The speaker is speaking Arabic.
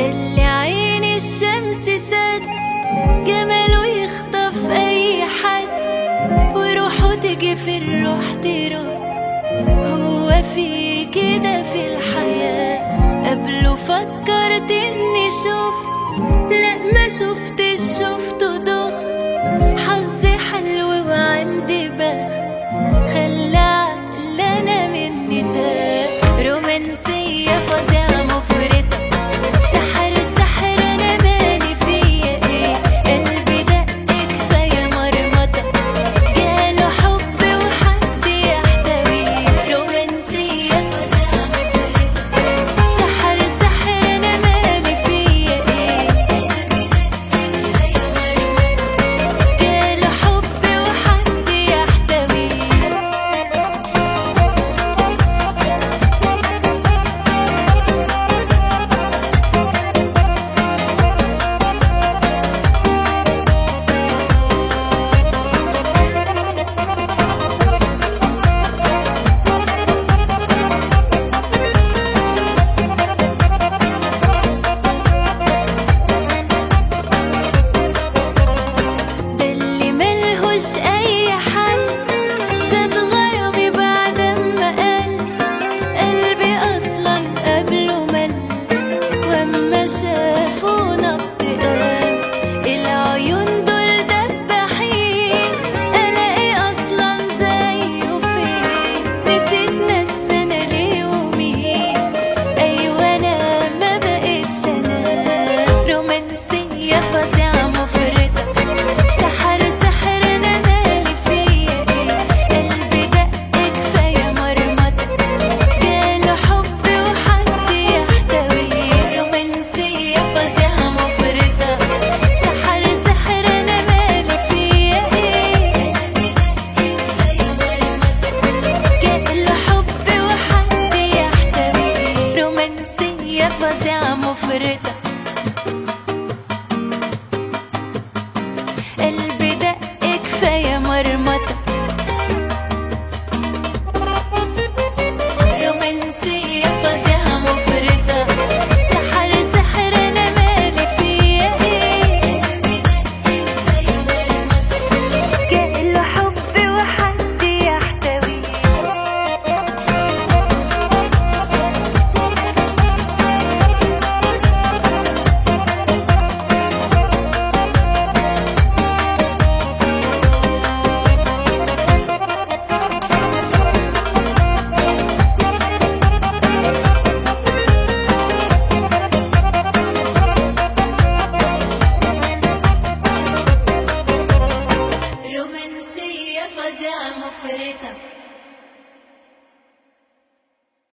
شفت عين الشمس سد جماله يخطف أي حد وروحه ترد. هو في كده في الحياة قبله فكرت إني شفت لأ شفته alma oferta.